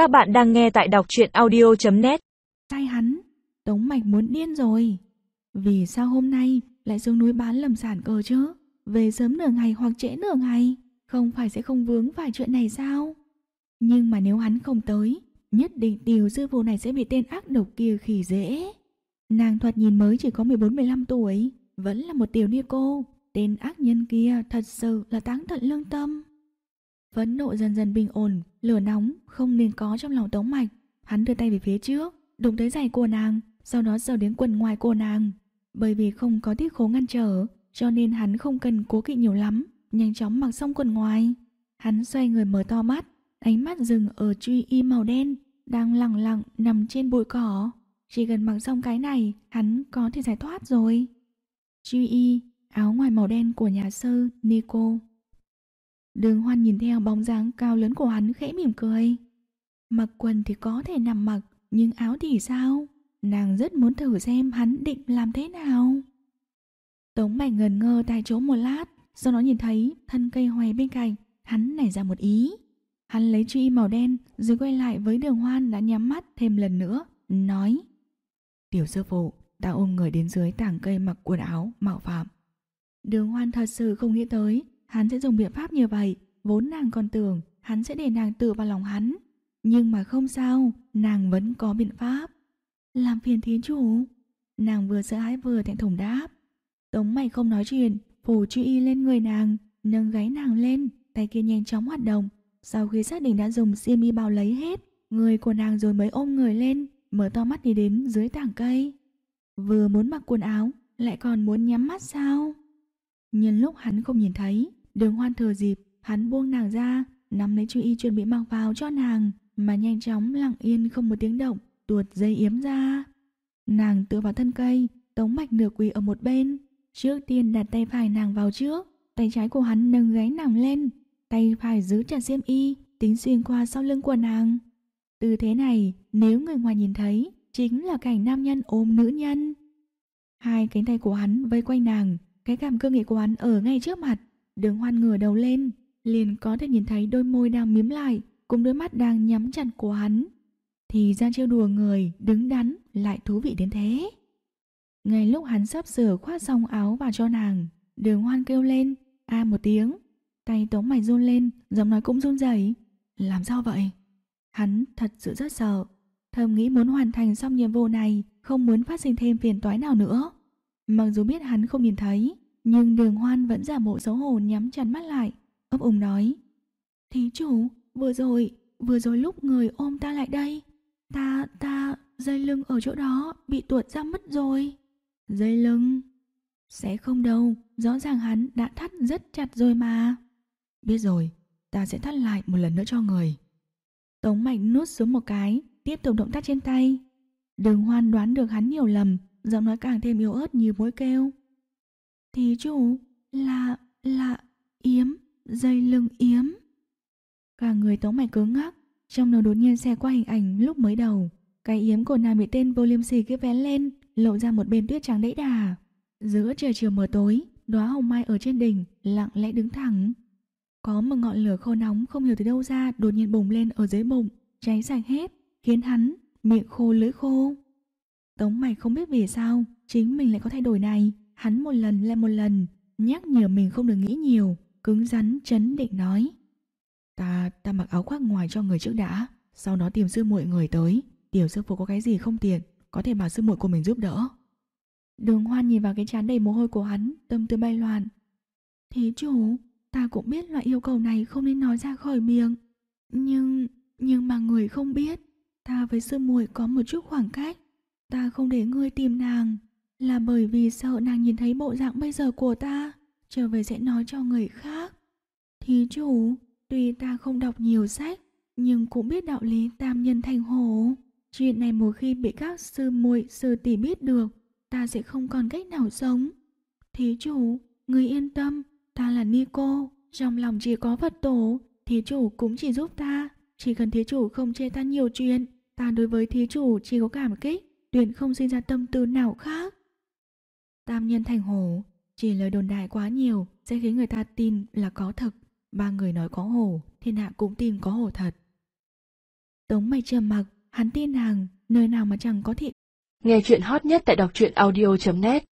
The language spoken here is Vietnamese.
Các bạn đang nghe tại đọc truyện audio.net tay hắn, Tống Mạch muốn điên rồi. Vì sao hôm nay lại xuống núi bán lâm sản cơ chứ? Về sớm nửa ngày hoặc trễ nửa ngày, không phải sẽ không vướng phải chuyện này sao? Nhưng mà nếu hắn không tới, nhất định tiểu sư phụ này sẽ bị tên ác độc kia khỉ dễ. Nàng thoạt nhìn mới chỉ có 14-15 tuổi, vẫn là một tiểu ni cô. Tên ác nhân kia thật sự là táng tận lương tâm. Phẫn nộ dần dần bình ổn, lửa nóng không nên có trong lòng Tống Mạch. Hắn đưa tay về phía trước, đụng tới giày của nàng, sau đó sờ đến quần ngoài của nàng. Bởi vì không có tiết khố ngăn trở, cho nên hắn không cần cố kỵ nhiều lắm, nhanh chóng mặc xong quần ngoài. Hắn xoay người mở to mắt, ánh mắt dừng ở truy y màu đen, đang lặng lặng nằm trên bụi cỏ. Chỉ cần mặc xong cái này, hắn có thể giải thoát rồi. Truy y, áo ngoài màu đen của nhà sư Nico. Đường hoan nhìn theo bóng dáng cao lớn của hắn khẽ mỉm cười. Mặc quần thì có thể nằm mặc, nhưng áo thì sao? Nàng rất muốn thử xem hắn định làm thế nào. Tống Bạch ngần ngơ tại chỗ một lát, sau đó nhìn thấy thân cây hoè bên cạnh, hắn nảy ra một ý. Hắn lấy truy màu đen rồi quay lại với đường hoan đã nhắm mắt thêm lần nữa, nói Tiểu sư phụ, ta ôm người đến dưới tảng cây mặc quần áo mạo phạm. Đường hoan thật sự không nghĩ tới hắn sẽ dùng biện pháp như vậy, vốn nàng còn tưởng hắn sẽ để nàng tự vào lòng hắn. Nhưng mà không sao, nàng vẫn có biện pháp. Làm phiền thiên chủ. Nàng vừa sợ hãi vừa thẹn thùng đáp. Tống mày không nói chuyện, phủ truy y lên người nàng, nâng gáy nàng lên, tay kia nhanh chóng hoạt động. Sau khi xác định đã dùng xiêm y bao lấy hết, người của nàng rồi mới ôm người lên, mở to mắt đi đến dưới tảng cây. Vừa muốn mặc quần áo, lại còn muốn nhắm mắt sao? Nhân lúc hắn không nhìn thấy, đường hoan thừa dịp, hắn buông nàng ra, nắm lấy truy y chuẩn bị mặc vào cho nàng, mà nhanh chóng lặng yên không một tiếng động, tuột dây yếm ra. Nàng tựa vào thân cây, tống mạch nửa quỳ ở một bên. Trước tiên đặt tay phải nàng vào trước, tay trái của hắn nâng gáy nàng lên, tay phải giữ chặt xiêm y, tính xuyên qua sau lưng của nàng. Từ thế này, nếu người ngoài nhìn thấy, chính là cảnh nam nhân ôm nữ nhân. Hai cánh tay của hắn vây quanh nàng, cái cảm cơ nghị của hắn ở ngay trước mặt. Đường hoan ngửa đầu lên, liền có thể nhìn thấy đôi môi đang miếm lại, cùng đôi mắt đang nhắm chặt của hắn. Thì ra trêu đùa người, đứng đắn, lại thú vị đến thế. Ngay lúc hắn sắp sửa khoác xong áo vào cho nàng, đường hoan kêu lên, a một tiếng. Tay tống mày run lên, giọng nói cũng run rẩy. Làm sao vậy? Hắn thật sự rất sợ. Thầm nghĩ muốn hoàn thành xong nhiệm vụ này, không muốn phát sinh thêm phiền toái nào nữa. Mặc dù biết hắn không nhìn thấy, nhưng đường hoan vẫn giả bộ xấu hổ nhắm chặt mắt lại, ấp úng nói. Thí chủ, vừa rồi, vừa rồi lúc người ôm ta lại đây, ta, ta, dây lưng ở chỗ đó bị tuột ra mất rồi. Dây lưng? Sẽ không đâu, rõ ràng hắn đã thắt rất chặt rồi mà. Biết rồi, ta sẽ thắt lại một lần nữa cho người. Tống mạch nuốt xuống một cái, tiếp tục động tác trên tay. Đường hoan đoán được hắn nhiều lầm, giọng nói càng thêm yếu ớt như mối kêu. Thí chủ, là, là, yếm, dây lưng yếm. Cả người tống mạch cứng ngắc, trong đầu đột nhiên xe qua hình ảnh lúc mới đầu. Cái yếm của nàng bị tên vô liêm sỉ kia vén lên, lộ ra một bên tuyết trắng đẫy đà. Giữa trời chiều mờ tối, đóa hồng mai ở trên đỉnh lặng lẽ đứng thẳng. Có một ngọn lửa khô nóng không hiểu từ đâu ra đột nhiên bùng lên ở dưới bụng, cháy sạch hết, khiến hắn miệng khô lưỡi khô. Tống mạch không biết vì sao chính mình lại có thay đổi này, hắn một lần lại một lần nhắc nhở mình không được nghĩ nhiều, cứng rắn chấn định nói. Ta, ta mặc áo khoác ngoài cho người trước đã, sau đó tìm sư muội người tới, tiểu sư phụ có cái gì không tiện, có thể bảo sư muội của mình giúp đỡ. Đường hoan nhìn vào cái chán đầy mồ hôi của hắn, tâm tư bay loạn. thế chủ, ta cũng biết loại yêu cầu này không nên nói ra khỏi miệng. Nhưng, nhưng mà người không biết, ta với sư muội có một chút khoảng cách. Ta không để ngươi tìm nàng, là bởi vì sợ nàng nhìn thấy bộ dạng bây giờ của ta, trở về sẽ nói cho người khác. Thí chủ, tuy ta không đọc nhiều sách, nhưng cũng biết đạo lý tam nhân thành hổ. Chuyện này một khi bị các sư muội sư tỷ biết được, ta sẽ không còn cách nào sống. Thí chủ, người yên tâm, ta là Nico, trong lòng chỉ có Phật tổ, thí chủ cũng chỉ giúp ta. Chỉ cần thí chủ không chê ta nhiều chuyện, ta đối với thí chủ chỉ có cảm kích, tuyệt không sinh ra tâm tư nào khác. Tam nhân thành hồ chỉ lời đồn đại quá nhiều sẽ khiến người ta tin là có thật. Ba người nói có hồ thiên hạ cũng tin có hồ thật. Tống mày trầm mặc, hắn tin nàng, nơi nào mà chẳng có thị. Nghe chuyện hot nhất tại đọc truyện audio.net